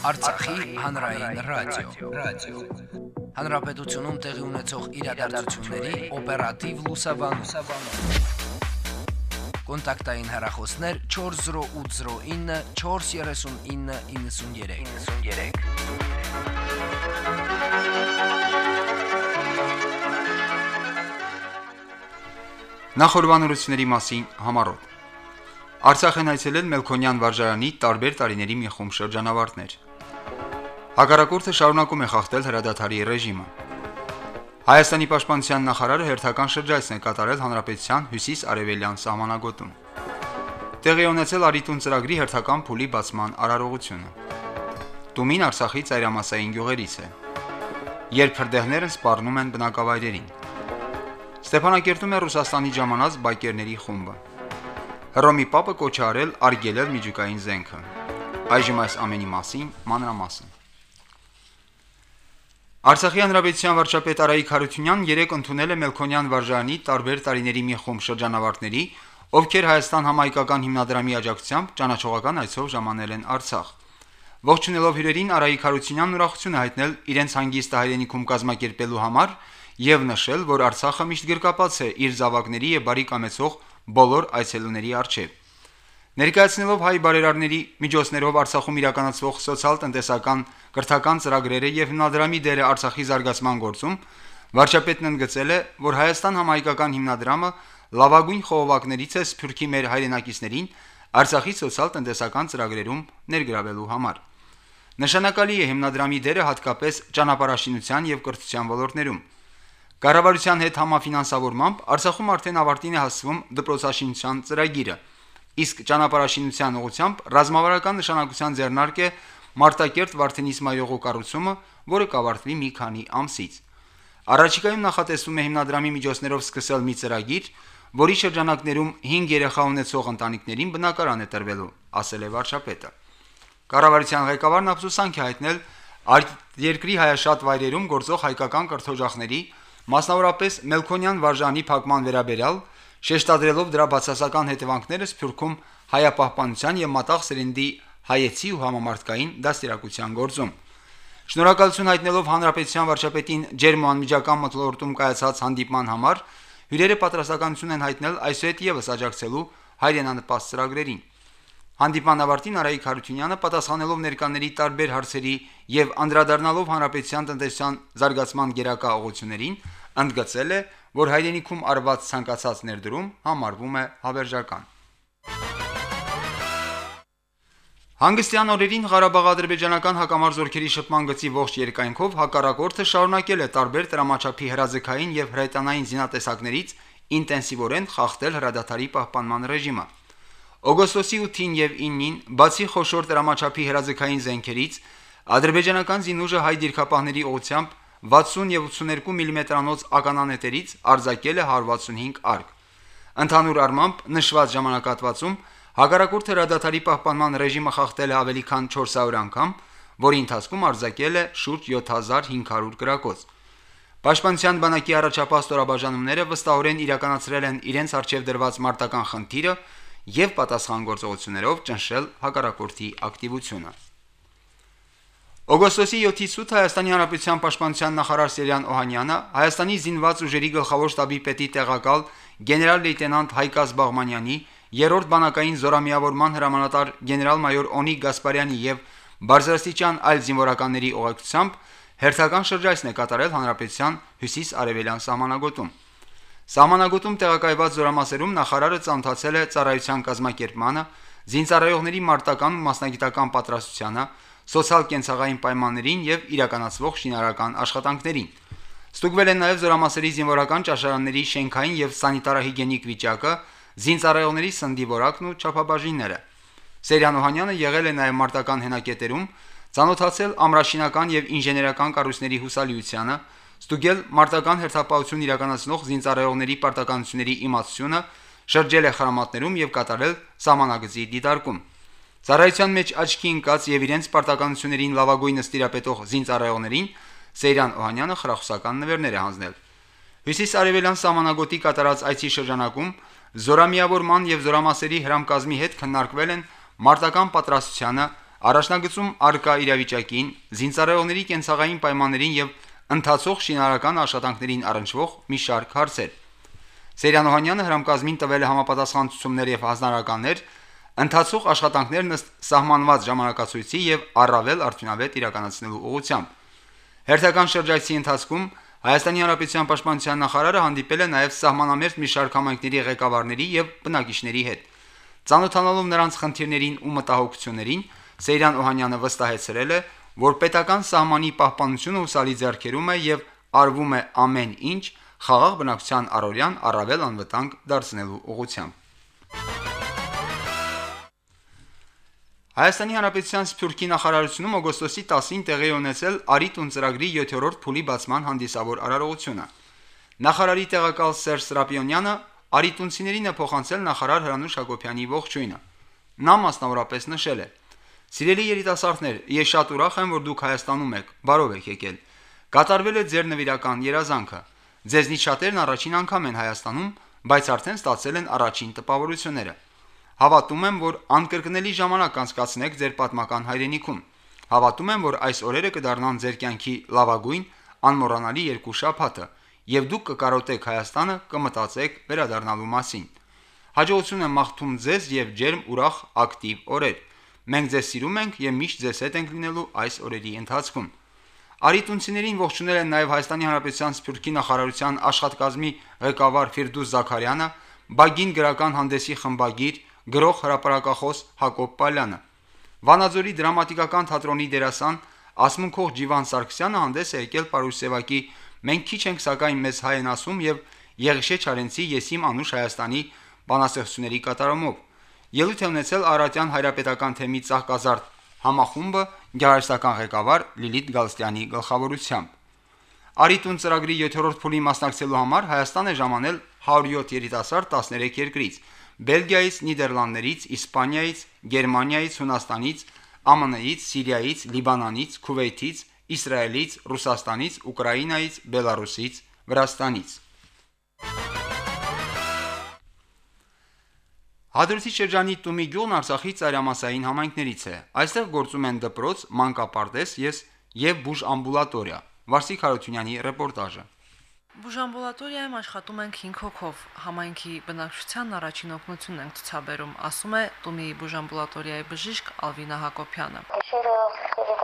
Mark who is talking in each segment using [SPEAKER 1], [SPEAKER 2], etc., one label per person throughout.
[SPEAKER 1] Արցախի հանրային ռադիո, ռադիո։ Հանրապետությունում տեղի ունեցող իրադարձությունների օպերատիվ լուսաբանում։ Կոնտակտային հեռախոսներ 40809 43993։ 93
[SPEAKER 2] Նախորbanությունների մասին համառոտ։ Արցախ են այցելել Մելքոնյան վարժարանի տարբեր տարիների մի խումբ շրջանավարտներ։ Հակառակորդը շարունակում է խախտել հրադադարի ռեժիմը։ Հայաստանի պաշտպանության նախարարը հերթական շրջայցն է կատարել հանրապետության հյուսիս-արևելյան սահմանագոտում։ Տեղի ունեցել Արիտուն ծրագրի հերթական փուլի բացման արարողությունը։ Տումին Արցախի ծայրամասային գյուղերից է։ Երբ հրդեհներն սպառնում են բնակավայրերին։ Ստեփանակերտում է Ռուսաստանի ժամանած բայկերների խումբը։ Հռոմի Պապը կոչ արել արգելել միջուկային զենքը։ Այժմ այս ամենի մասին մանրամասն։ Արցախի հանրապետության վարչապետ Արայիկ Հարությունյանն երեկ ընդունել է Մելքոնյան վարժարանի տարբեր տարիների մի խումբ շրջանավարտների, ովքեր Հայաստան համայնքական հիմնադրամի աջակցությամբ ճանաչողական այցով ժամանել են Արցախ։ Ողջունելով հյուրերին Արայիկ Հարությունյանն ուրախություն է հայտնել իրենց հանգիստը հայրենիքում կազմակերպելու համար եւ նշել, որ Արցախը միշտ գրկապած է իր զավակների եւ բարի կամեցող բոլոր այցելուների արչեւ։ Ներկայացնելով հայ բարերարների միջոցներով Արցախում իրականացվող սոցիալ-տնտեսական կրթական ծրագրերը եւ հիմնադրամի դերը Արցախի զարգացման գործում, վարչապետն ընդգծել է, որ Հայաստան համայնքական հիմնադրամը լավագույն խողովակներից է Սփյուռքի մեր հայրենակիցներին Արցախի սոցիալ-տնտեսական ծրագրերում ներգրավելու համար։ Նշանակալի է հիմնադրամի դերը հատկապես ճանապարհաշինության եւ կրթության ոլորտներում։ Կառավարության հետ համաֆինանսավորմամբ Արցախում արդեն ավարտին է հասվում դպրոցաշինության ծրագիրը, իսկ ճանապարհաշինության ուղղությամբ ռազմավարական նշանակության ձեռնարկ է Մարտակերտ Վարդենիս մայողու կառուցումը, որը կավարտվի մի քանի ամսից։ Առաջիկայում նախատեսվում է հիմնադրամի միջոցներով սկսել մի ծրագիր, որի շրջանակներում 5 երեխա ունեցող ընտանիքներին բնակարան է տրվելու, ասել է վարչապետը։ Կառավարության ղեկավարն ափսոսանք է հայտնել այդ երկրի հայաշատ վայրերում գործող հայկական կրթօջախների, մասնավորապես Մելքոնյան վարժանի փակման վերաբերյալ, շեշտադրելով դրա բացասական հետևանքները Սփյուռքում հայապահպանության եւ մտաղ սերնդի հայեցի ու համամարտկային դաստիարակության գործում։ Շնորհակալություն հայտնելով հանրապետության վարչապետին ջերմ ու անմիջական մթնոլորտում կայացած հանդիպման համար, հյուրերը պատրաստականություն են հայտնել այսուհետ եւս աջակցելու հայրենանպաստ ծրագրերին։ Հանդիպան ավարտին Արայիկ Հարությունյանը պատասխանելով ներկաների տարբեր հարցերի եւ անդրադառնալով հանրապետության տնտեսության զարգացման գերակա ուղղություններին, ընդգծել է, որ հայրենիքում արված ցանկացած ներդրում համարվում է հավերժական։ Հանգստյան օրերին Ղարաբաղ-ադրբեջանական հակամարձությունների շփման գծի ողջ երկայնքով հակառակորդը շարունակել է տարբեր տրամաչափի հրաձգային եւ հրետանային զինատեսակներից ինտենսիվորեն խախտել հրադադարի պահպանման ռեժիմը։ Օգոստոսի 8-ին եւ 9-ին, բացի խոշոր տրամաչափի հրաձգային զենքերից, ադրբեջանական զինուժը հայ դիրքապահների ուղությամբ 60 եւ 82 մմ-անոց mm ականանետերից արձակել է 165 արկ։ Ընդհանուր առմամբ նշված ժամանակատվածում հակառակորդը հրադադարի պահպանման ռեժիմը խախտել է ավելի քան 400 անգամ, որի ընթացքում արձակել է շուրջ 7500 գրակոց։ Պաշտպանության բանակի առաջապահ ստորաբաժանումները վստահորեն իրականացրել են իրենց արժև դրված մարտական խնդիրը եւ պատասխան գործողություններով ճնշել հակառակորդի ակտիվությունը։ Օգոստոսի 7-ից 8 Հայաստանի Հանրապետության Պաշտպանության նախարար Սերյան Օհանյանը Հայաստանի զինված ուժերի գլխավոր շտաբի պետի տեղակալ գեներալ լեյտենանտ Հայկազ Բաղմանյանի երրորդ բանակային զորամիավորման հրամանատար գեներալ-մայոր Օնիկ Գասպարյանի եւ բարձրաստիճան այլ զինվորականների օգնությամբ հերթական շրջայցն է կատարել հանրապետության հյուսիս-արևելյան սահմանագոտում։ Սահմանագոտում տեղակայված զորամասերում նախարարը ցանոթացել է ծառայության կազմակերպմանը, զինծառայողների մարտական մասնագիտական պատրաստությանը, սոցիալ-կենցաղային պայմաններին եւ իրականացվող շինարարական աշխատանքներին։ Ստուգվել են նաև զորամասերի զինվորական ճաշարանների շենքային եւ սանիտարահիգիենիկ վիճակը, զինծառայողների սնդի որակն ու չափաբաժինները։ Սերյան Օհանյանը եղել է նաև մարտական հենակետերում, ցանոթացել ամրաշինական եւ ինժեներական կառույցների հուսալիությանը, ստուգել մարտական հերթապահություն իրականացնող զինծառայողների պարտականությունների իմացությունը, շրջել է խրամատներում եւ կատարել սահմանագծի դիտարկում։ Ծառայության մեջ աչքի ընկած եւ իրենց պարտականություններին լավագույնը ստիրապետող զինծառայողներին Սեյրան Օհանյանը խրախուսական նվերներ է հանձնել։ Հյուսիս-արևելյան սահմանագոտի կատարած այցի շրջանակում զորամիավորման եւ զորամասերի հրամկազմի հետ քննարկվել են մարտական պատրաստությանը, Առաջնագծում արկա իրավիճակին, զինծառայողների կենցաղային պայմաններին եւ ընթացող շինարարական աշխատանքներին առնչվող մի շարք հարցեր։ Սերյան Օհանյանը հրամկազմին տվել է համապատասխան ցուցումներ եւ հանրականներ, ընթացող աշխատանքներն ըստ սահմանված ժամանակացույցի եւ առավել արդյունավետ իրականացնելու ուղղությամբ։ Հերթական շրջայցի ընթացքում Հայաստանի Հանրապետության Պաշտպանության նախարարը հանդիպել է նաև սահմանամերձ մի շարք համայնքների ղեկավարների եւ բնակիչների հետ։ Ծանոթանալով նրանց խնդիրներին ու մտահոգություններին, Սեյրան Օհանյանը վստահեցրել է, որ պետական սահմանի պահպանությունը ուսալի ձեռքերում է եւ արվում է ամեն ինչ խաղաղ բնակչության առօրյան առավել անվտանգ դարձնելու ուղղությամբ։ Հայաստանի Հանրապետության Սփյուռքի նախարարությունում օգոստոսի 10-ին տեղի ունեցել Արիտուն ծրագրի 7-րդ փուլի բացման հանդիսավոր արարողությունը։ Նախարարի տեղակալ Սերժ Սրապիոնյանը Արիտունցիներին է փոխանցել նախարար Հրանուշ Հակոբյանի ողջույնը։ Նա մասնավորապես նշել է. Սիրելի երիտասարդներ, ես շատ ուրախ եմ, որ դուք Հայաստանում եք։ Բարով եք եկել։ Կատարվել է ձեր նվիրական երազանքը։ Ձեզնից շատերն առաջին անգամ են Հայաստանում, բայց արդեն ստացել են առաջին տպավորությունները։ Հավատում եմ, որ անկրկնելի ժամանակ անցկացնեք ձեր պատմական հայրենիքում։ Հավատում եմ, որ այս օրերը կդառնան ձեր կյանքի լավագույն, անմոռանալի երկու շաբաթը, եւ դուք կկարոտեք Հայաստանը, կմտածեք վերադառնալու մասին։ Հաջողություն եմ մաղթում ձեզ եւ ջերմ ուրախ ակտիվ օրեր։ Մենք ձեզ սիրում ենք եւ միշտ ձեզ հետ ենք լինելու այս օրերի ընթացքում։ Արիտունցիներին ողջունել են նաև Հայաստանի Հանրապետության Սփյուռքի նախարարության աշխատկազմի ղեկավար Ֆիրդուս Զաքարյանը, Բագին գրական հանդեսի խմբագիր, գրող հրապարակախոս Հակոբ Պալյանը։ Վանաձորի դրամատիկական թատրոնի դերասան Ասմունքող Ջիվան Սարգսյանը հանդես է եկել Պարուսեվակի Մենք քիչ ենք սակայն մեզ հայ են ասում եւ Եղիշե Չարենցի Եսիմ անուշ Հայաստանի բանաստեղծությունների կատարումով։ Ելույթ է ունեցել Արարատյան հայրապետական թեմի ցաղկազարդ համախումբը գեղարվեստական ղեկավար Լիլիթ Գալստյանի գլխավորությամբ։ Արիտուն ծրագրի 7-րդ փուլի մասնակցելու համար Հայաստան է ժամանել 107 երիտասարդ 13 երկրից, Բելգիայից, Նիդերլանդներից, Իսպանիայից, Գերմանիայից, Հունաստանից, ԱՄՆ-ից, Սիրիայից, Լիբանանից, Քուվեյթից, Իսրայելից, Ռուսաստանից, Ուկրաինայից, Բելարուսից, Վրաստանից։ Հադրութի շրջանի Տումի գյուղն Արցախի ծայրամասային համայնքներից է։ Այստեղ գործում են դպրոց, մանկապարտեզ, ես եւ բուժ ամբուլատորիա։ Վարսիկ Հարությունյանի ռեպորտաժը։
[SPEAKER 3] Բուժամբուլատորիայում աշխատում ենք 5 հոգով։ Համայնքի բնակչությանն առաջին օգնությունն ենք ցուցաբերում, ասում է Տումի բուժամբուլատորիայի բժիշկ Ալվինա Հակոբյանը։
[SPEAKER 4] Գիշերը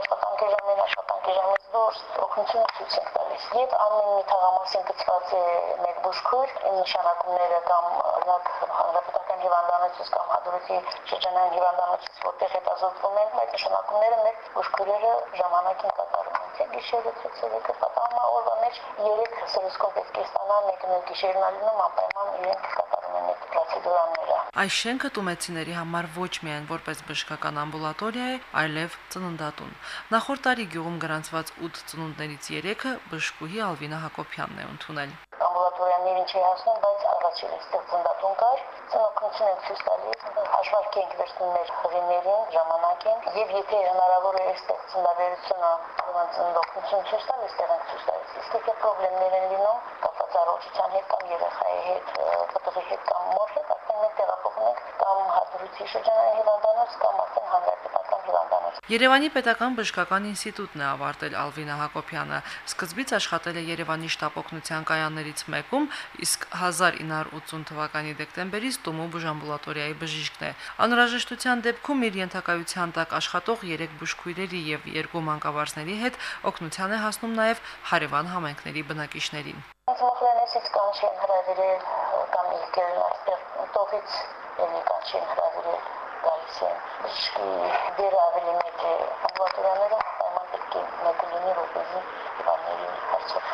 [SPEAKER 4] աշխատանքի ժամին աշխատանքի ժամից դուրս օգնություն ցույց ենք տալիս։ Եվ ամեն մի թաղամասին գծված է մեր բուժքույր, նշանակումները կամ օրինակ հանրապետական հիվանդանոցից կամ հադրութի շրջանային հիվանդանոցից որտեղ հետազոտվում են այդ նշանակումները մեր բուժքույրերը ժամանակին կատարում Թե գիշերը ցույցերը կատարում օրվա մեջ 3 սրուսկոն պետք է ստանան, մեկը նույն գիշերն ալնում անպայման իրենք կատարում են այդ պրոցեդուրաները։
[SPEAKER 3] Այս շենքը տումեցիների համար ոչ միայն որպես բժշկական ամբուլատորիա է, այլև ծննդատուն։ Նախորդ տարի գյուղում գրանցված 8 ծնունդներից 3-ը բժշկուհի Ալվինա Հակոբյանն է ընդունել։
[SPEAKER 4] Ամբուլատորիաներին չի հասնում, բայց առաջին այստեղ ծննդատուն կար, ծնողություն ենք ցույց տալիս, հաշվարկի ենք վերցնում մեր հղիներին, ժամանակին, եւ եթե հնարավոր է այստեղ ծննդաբերությունը ուրեմն ծննդօգնություն ցույց տալ, այստեղ ենք ցույց տալիս։ Իսկ եթե խնդիրներ են լինում, կապված առողջության հետ կամ երեխայի հետ, պտղի հետ կամ մոր հետ, արդեն մենք տեղափոխում ենք կամ հադրուցի շրջանային հիվանդանոց կամ հիվանդանոց։
[SPEAKER 3] Երևանի պետական բժշկական ինստիտուտն է ավարտել Ալվինա Հակոբյանը։ Սկզբից աշխատել է Երևանի շտապօգնության կայաններից մեկում, իսկ 1980 թվականի դեկտեմբերից Տումու բուժամբուլատորիայի բժիշկն է։ Անհրաժեշտության դեպքում իր ենթակայության տակ աշխատող 3 բուժքույրերի եւ 2 մանկավարժների հետ օգնության է հասնում նաեւ հարևան համայնքների բնակիչներին։
[SPEAKER 4] Մոխլենեսից կանչեն հրավիրել կամ եկել այստեղ տողից ելի կանչեն հրավիրել գալիս են բժշկի դերը ավելի մեծ է ամբուլատորիաներում պայման պետք է մեկ լինի որպեսզի հիվանդների հարցով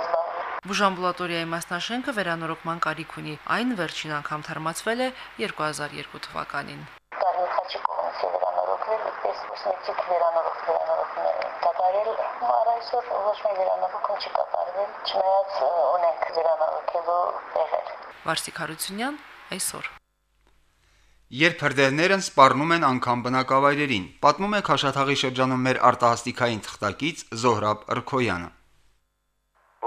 [SPEAKER 4] զբաղվի
[SPEAKER 3] Բուժամբուլատորիայի մասնաշենքը վերանորոգման կարիք ունի։ Այն վերջին անգամ թարմացվել է 2002 թվականին։
[SPEAKER 4] Կարմի խաչի կողմից է վերանորոգվել, այդպես ուսմեցիկ վերանորոգ վերանորոգներ կատարել, առ այսօր ոչ մի վերանորոգում չի կատարվել, չնայած ունենք վերանորոգելու տեղեր։
[SPEAKER 3] Վարսիկ Հարությունյան այսօր
[SPEAKER 2] Երբ հրդեհներն սպառնում են անգամ բնակավայրերին, պատմում է Խաշաթաղի շրջանում մեր արտահասթիկային թղթակից Զոհրաբ Ռքոյանը։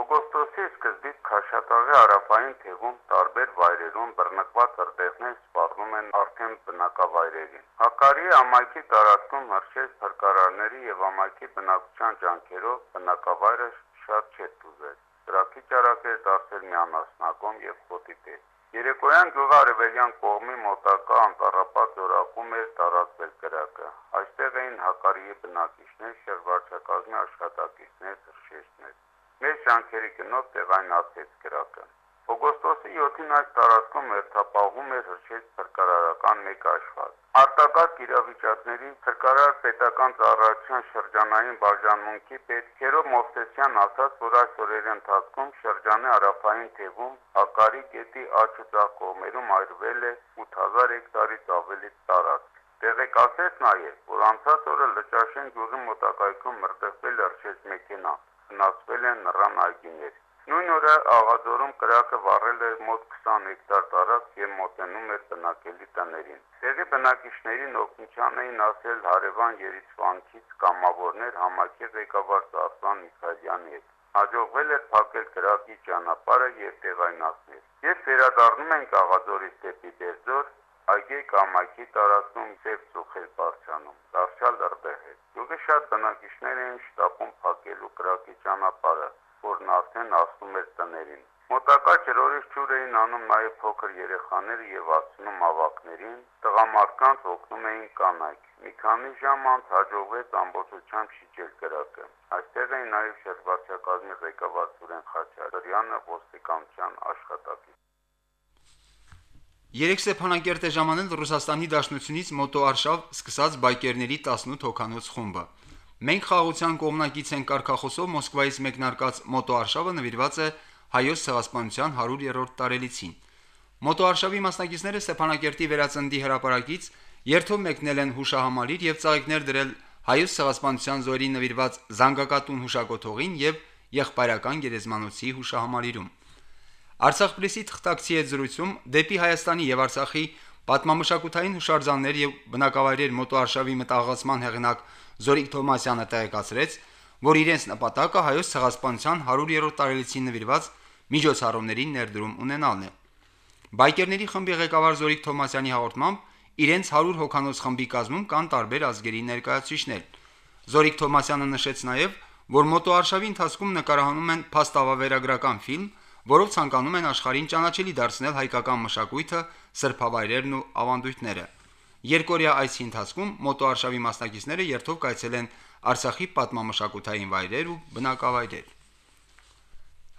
[SPEAKER 5] Օգոստոսի սկզբից Քաշաթաղի հարավային թևում տարբեր վայրերում բռնկված հրդեհներ սպառնում են արդեն բնակավայրերին։ Հակարի ամայքի տարածքում հրշեջ փրկարարների եւ ամայքի բնակության ջանքերով բնակավայրը շատ չէ դուզել։ Դրակի ճարակեր դարձել միանասնակոմ եւ խոտի տեղ։ Երեկոյան գյուղարևելյան կողմի մոտակա անտառապատ զորակում էր տարածվել կրակը։ Այստեղ էին հակարիի բնակիչներ, շրջակազմի աշխատակիցներ, հրշեջներ։ Մեր շանքերի գնով տեղայնացեց կրակը։ Օգոստոսի 7-ին այս տարածքում հերթապահում էր հրշեջ փրկարարական մեկ աշխատ։ Արտակարգ իրավիճակների փրկարար պետական ծառայության շրջանային բաժանմունքի պետ Քերո Մովսեսյան ասաց, որ այս օրերի ընթացքում շրջանի հարավային թևում Հակարի գետի աճ ու ցախ կողմերում այրվել է 8000 հեկտարից ավելի տարածք։ Տեղեկացեց նաև, որ անցած օրը Լճաշեն գյուղի մոտակայքում մրցվել արշեց մեքենա, վնասվել են նրան այգիներ։ Նույն օրը Աղադորում կրակը վառել էր մոտ 20 հեկտար տարածք եւ մոտենում էր բնակելի տներին։ Տեղի բնակիչներին օգնության էին ասել հարևան Երիցվանքից կամավորներ համակի ղեկավար Սարսան Միքայելյանի հետ։ Հաջողվել էր փակել կրակի ճանապարհը եւ տեղայնացնել։ Երբ վերադառնում ենք Աղադորից դեպի Դերձոր, այգի կամակի տարածքում ծև ծուխել բարձանում, դարձյալ լրբեղ է։ Գյուղի շատ բնակիչներ էին շտապում փակելու կրակի ճանապարհը, որն արդեն ասում էր տներին։ Մոտակա ջրորից ջուր էին անում նաև փոքր երեխաները եւ ասնում ավակներին, տղամարդկանց օգնում էին կանայք։ Մի քանի ժամ անց հաջողվեց ամբողջությամբ շիջել կրակը։ Այստեղ էին նաև շրջվարչակազմի ղեկավար Սուրեն Խաչատրյանը, ոստիկանության աշխատակից։
[SPEAKER 2] Երեք Ստեփանակերտ է ժամանել Ռուսաստանի Դաշնությունից մոտոարշավ սկսած բայկերների 18 հոկանոց խումբը։ Մենք խաղաղության կողմնակից են կարկախոսով Մոսկվայից մեկնարկած մոտոարշավը նվիրված է հայոց ցեղասպանության 100-րդ տարելիցին։ Մոտոարշավի մասնակիցները Ստեփանակերտի վերածնդի հրապարակից երթով մեկնել են հուշահամալիր եւ ծաղիկներ դրել հայոց ցեղասպանության զորին նվիրված զանգակատուն հուշակոթողին եւ եղբայրական գերեզմանոցի հուշահամալիրում։ Արցախ պրեսի թղթակցի հետ զրույցում դեպի Հայաստանի եւ Արցախի պատմամշակութային հուշարձաններ եւ բնակավայրեր մոտոարշավի մտահղացման հեղինակ Զորիկ Թոմասյանը տեղեկացրեց, որ իրենց նպատակը հայոց ցեղասպանության 100-րդ տարելիցին նվիրված միջոցառումների ներդրում ունենալն է։ Բայկերների խմբի ղեկավար Զորիկ Թոմասյանի հաղորդմամբ իրենց 100 հոկանոց խմբի կազմում կան տարբեր ազգերի ներկայացուցիչներ։ Զորիկ Թոմասյանը նշեց նաև, որ մոտոարշավի ընթացքում նկարահանում են փաստավավերագրական ֆիլմ, որով ցանկանում են աշխարհին ճանաչելի դարձնել հայկական մշակույթը, սրբավայրերն ու ավանդույթները։ Երկորյա այսի ընթացքում մոտոարշավի մասնակիցները երթով կայցել են Արցախի պատմամշակութային վայրեր ու բնակավայրեր։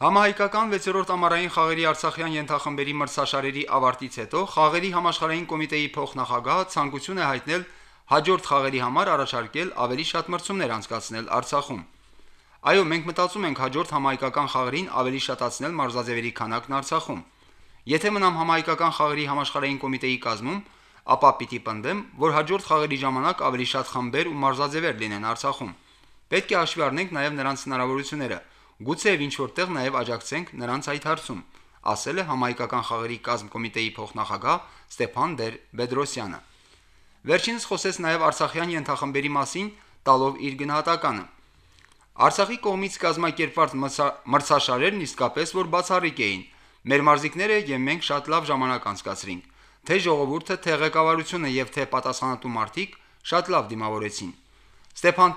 [SPEAKER 2] Համահայկական 6-րդ ամառային խաղերի Արցախյան ենթախմբերի մրցաշարերի ավարտից հետո խաղերի համաշխարհային կոմիտեի փոխնախագահը ցանկություն է հայտնել հաջորդ խաղերի համար առաջարկել ավելի շատ մրցումներ անցկացնել Արցախում։ Այո, մենք մտածում ենք հաջորդ համահայկական խաղերին ավելի շատացնել մարզաձևերի քանակն Արցախում։ Եթե մնամ համահայկական խաղերի համաշխարհային կոմիտեի կազմում, ապա պիտի պնդեմ, որ հաջորդ խաղերի ժամանակ ավելի շատ խմբեր ու մարզաձևեր լինեն Արցախում։ Պետք է հաշվի առնենք նաև նրանց հնարավորությունները, գուցեև ինչ որտեղ նաև աջակցենք նրանց այդ հարցում, ասել է համայկական խաղերի կազմ կոմիտեի փոխնախագահ Ստեփան Դեր Բեդրոսյանը։ Վերջինս խոսեց նաև Արցախյան ենթախմբերի մասին, տալով իր գնահատականը։ Արցախի կողմից կազմակերպված մրցաշարերն իսկապես որ բացառիկ էին։ Մեր մարզիկները եւ մենք շատ լավ ժամանակ անցկացրինք։ Թե ժողովուրդը, թե ղեկավարությունը եւ թե պատասխանատու մարդիկ շատ լավ դիմավորեցին։ Ստեփան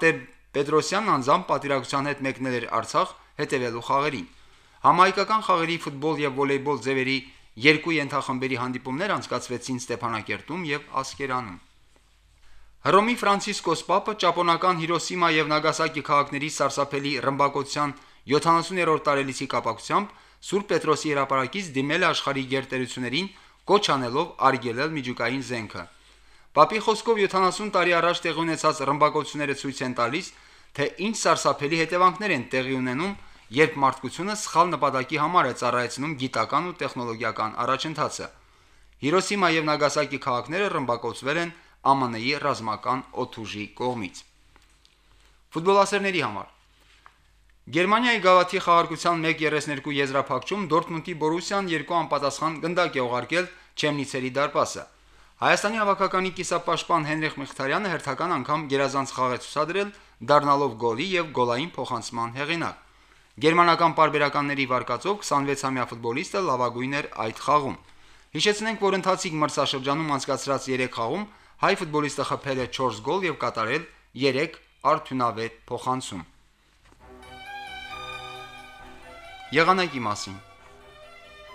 [SPEAKER 2] Պետրոսյանն անձամբ պատվիրակության հետ մեկնել էր Արցախ հետևելու խաղերին։ Համայկական խաղերի ֆուտբոլ եւ վոլեյբոլ ձևերի երկու ենթախմբերի հանդիպումներ անցկացվեցին Ստեփանակերտում եւ Ասկերանում։ Հռոմի Ֆրանցիսկոս Պապը ճապոնական Հիրոսիմա եւ Նագասակի քաղաքների սարսափելի ռմբակոծության 70-րդ տարելիցի կապակցությամբ Սուրբ Պետրոսի հրապարակից դիմել աշխարհի գերտերություններին կոչ անելով արգելել միջուկային զենքը։ Պապի խոսքով 70 տարի առաջ տեղի ունեցած ռմբակոծությունները ցույց են տալիս, թե ինչ սարսափելի հետևանքներ են տեղի ունենում, երբ մարդկությունը սխալ նպատակի համար է ծառայեցնում գիտական ու տեխնոլոգիական առաջընթացը։ Հիրոսիմա եւ Նագասակի քաղաքները ռմբակոծվել են ԱՄՆ-ի ռազմական օթուժի կողմից։ Ֆուտբոլասերների համար Գերմանիայի գավաթի խաղարկության 1-32 եզրափակում Դորտմունդի Բորուսիան երկու անպատասխան գնդակ է ուղարկել Չեմնիցերի դարպասը։ Հայաստանի հավաքականի կիսապաշտպան Հենրիխ Մխիթարյանը հերթական անգամ գերազանց խաղ է ցուցադրել, դառնալով գոլի եւ գոլային փոխանցման հեղինակ։ Գերմանական պարբերականների վարկածով 26-ամյա ֆուտբոլիստը լավագույն էր այդ խաղում։ Հիշեցնենք, որ ընթացիկ մրցաշրջանում անցկացրած 3 խաղում հայ ֆուտբոլիստը խփել է 4 գոլ եւ կատարել 3 արդյունավետ փոխանցում։ Եղանակի մասին.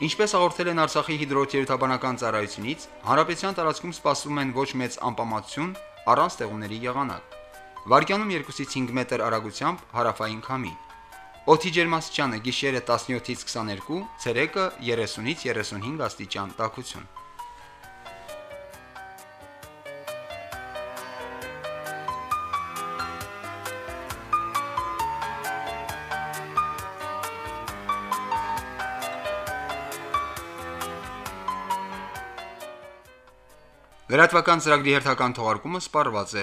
[SPEAKER 2] Ինչպես հաղորդել են Արցախի հիդրոթերապևտաբանական ծառայությունից, հարաբեցյան տարածքում սպասվում են ոչ մեծ անպամատություն առանց ստեղումների եղանակ։ Վարկյանում 2-ից 5 մետր արագությամբ հարավային քամի։ Օդի ջերմաստիճանը գիշերը 17-ից 22, ցերեկը 30-ից 35 աստիճան տաքություն։ Լրատվական ծրագրի հերթական թողարկումը սպառված է։